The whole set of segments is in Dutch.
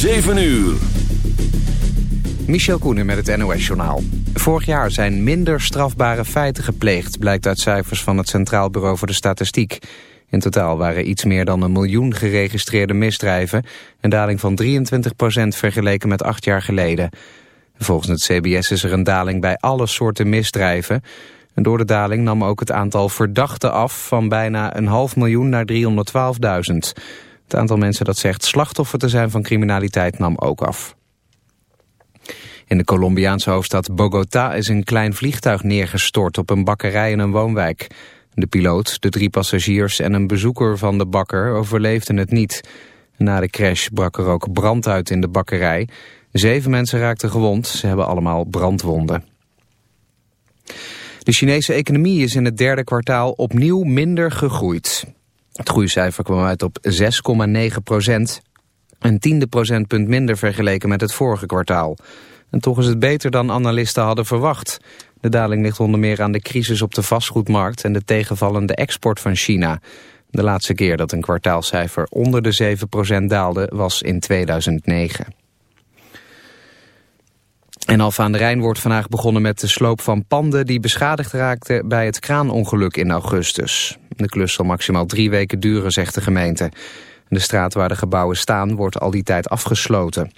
7 uur. Michel Koenen met het NOS-journaal. Vorig jaar zijn minder strafbare feiten gepleegd... blijkt uit cijfers van het Centraal Bureau voor de Statistiek. In totaal waren iets meer dan een miljoen geregistreerde misdrijven... een daling van 23% vergeleken met acht jaar geleden. Volgens het CBS is er een daling bij alle soorten misdrijven... En door de daling nam ook het aantal verdachten af... van bijna een half miljoen naar 312.000... Het aantal mensen dat zegt slachtoffer te zijn van criminaliteit nam ook af. In de Colombiaanse hoofdstad Bogota is een klein vliegtuig neergestort op een bakkerij in een woonwijk. De piloot, de drie passagiers en een bezoeker van de bakker overleefden het niet. Na de crash brak er ook brand uit in de bakkerij. Zeven mensen raakten gewond, ze hebben allemaal brandwonden. De Chinese economie is in het derde kwartaal opnieuw minder gegroeid. Het groeicijfer kwam uit op 6,9 procent. Een tiende procentpunt minder vergeleken met het vorige kwartaal. En toch is het beter dan analisten hadden verwacht. De daling ligt onder meer aan de crisis op de vastgoedmarkt... en de tegenvallende export van China. De laatste keer dat een kwartaalcijfer onder de 7 procent daalde was in 2009. En Alfa aan de Rijn wordt vandaag begonnen met de sloop van panden die beschadigd raakten bij het kraanongeluk in augustus. De klus zal maximaal drie weken duren, zegt de gemeente. De straat waar de gebouwen staan wordt al die tijd afgesloten.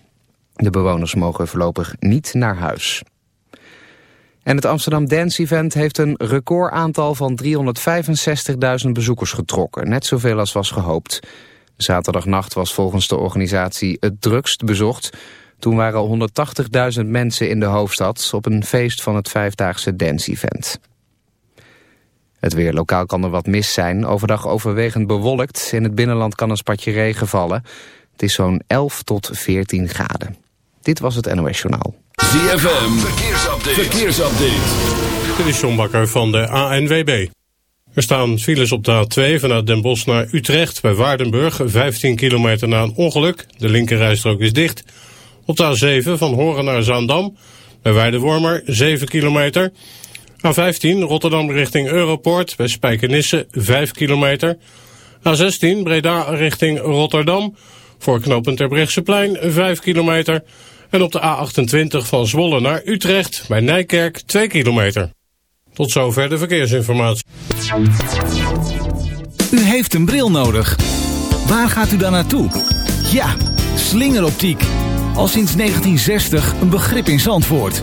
De bewoners mogen voorlopig niet naar huis. En het Amsterdam Dance Event heeft een recordaantal van 365.000 bezoekers getrokken. Net zoveel als was gehoopt. Zaterdagnacht was volgens de organisatie het drukst bezocht... Toen waren 180.000 mensen in de hoofdstad op een feest van het vijfdaagse dance-event. Het weer lokaal kan er wat mis zijn. Overdag overwegend bewolkt. In het binnenland kan een spatje regen vallen. Het is zo'n 11 tot 14 graden. Dit was het NOS Journaal. ZFM, verkeersupdate. verkeersupdate. Dit is John Bakker van de ANWB. Er staan files op de A2 vanuit Den Bosch naar Utrecht bij Waardenburg. 15 kilometer na een ongeluk. De linkerrijstrook is dicht. Op de A7 van Horen naar Zaandam, bij Weidewormer 7 kilometer. A15 Rotterdam richting Europoort, bij Spijkenisse 5 kilometer. A16 Breda richting Rotterdam, voor knooppunt Terbrechtseplein 5 kilometer. En op de A28 van Zwolle naar Utrecht, bij Nijkerk 2 kilometer. Tot zover de verkeersinformatie. U heeft een bril nodig. Waar gaat u dan naartoe? Ja, slingeroptiek al sinds 1960 een begrip in Zandvoort.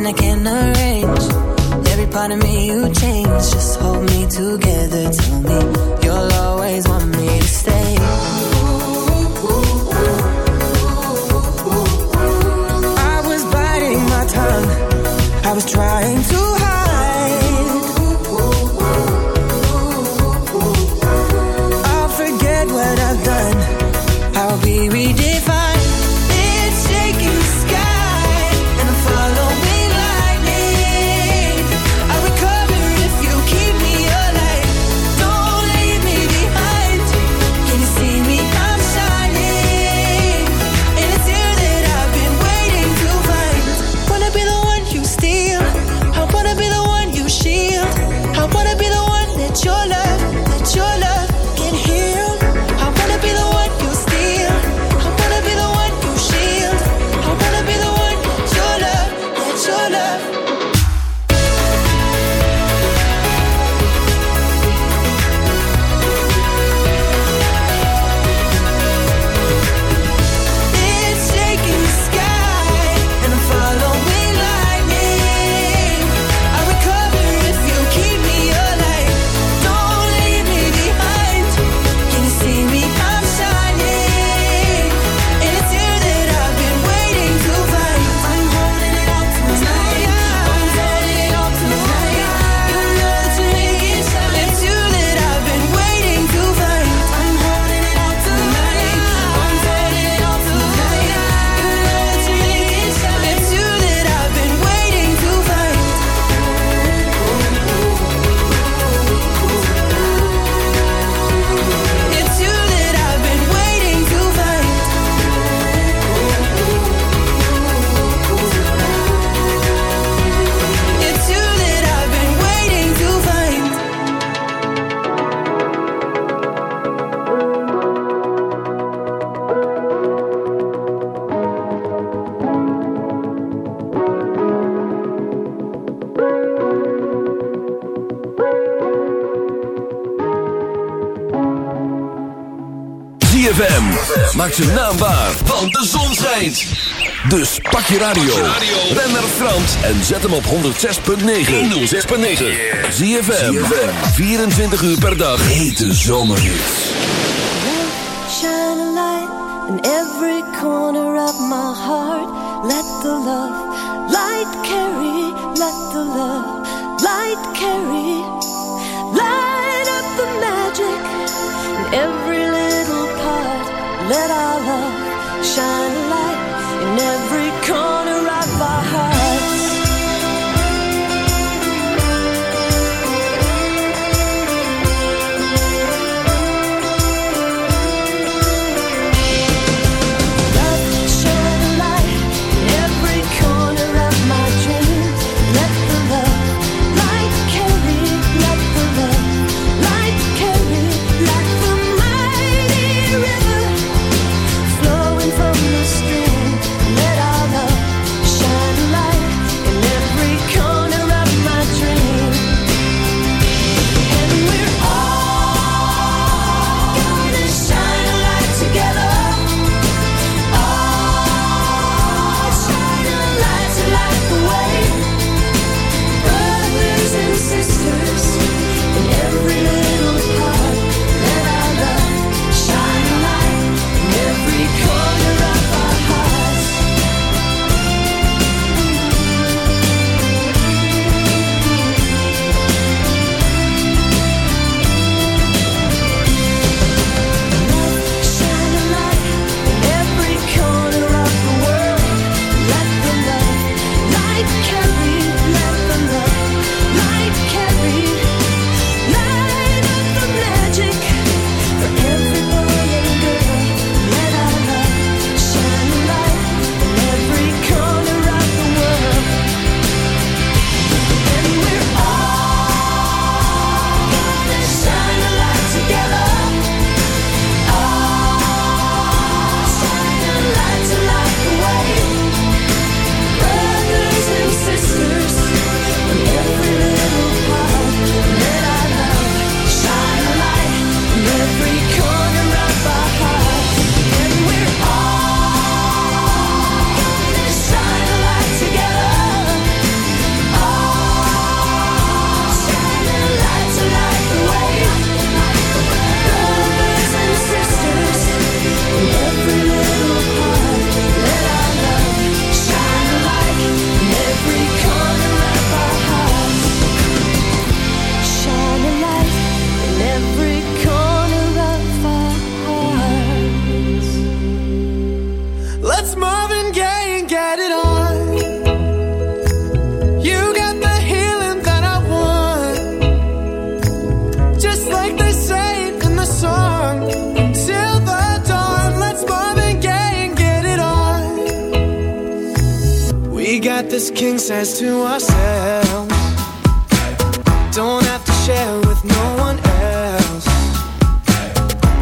something I can't arrange. Every part of me you change. Just hold me together. Tell me maakt zijn naam waar, want de zon schijnt. Dus pak je radio, ren naar Frans en zet hem op 106.9. 106.9. Zie je 24 uur per dag. Hete zomerhits. Shine a light in every corner of my heart. Let the love light carry, let the love light carry. Let our love shine. this king says to ourselves. Don't have to share with no one else.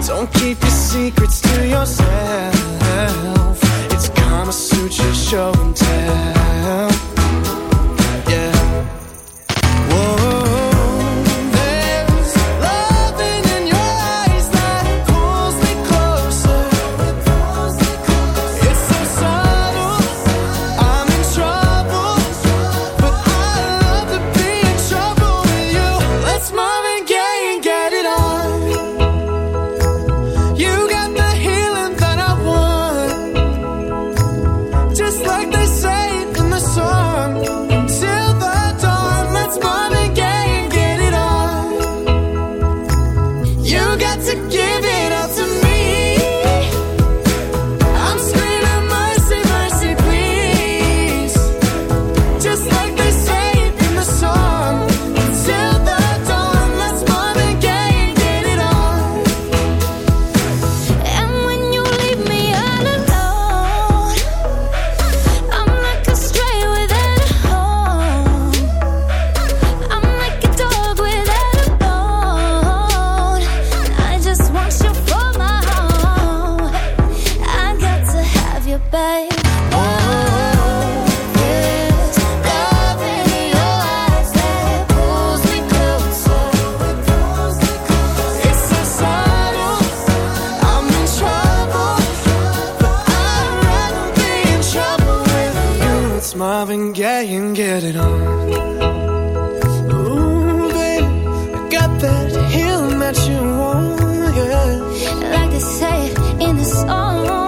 Don't keep your secrets to yourself. It's karma suit you show and time. Marvin Gaye and get it on. Ooh, baby, I got that healing that you want, yeah. Like they say in the song.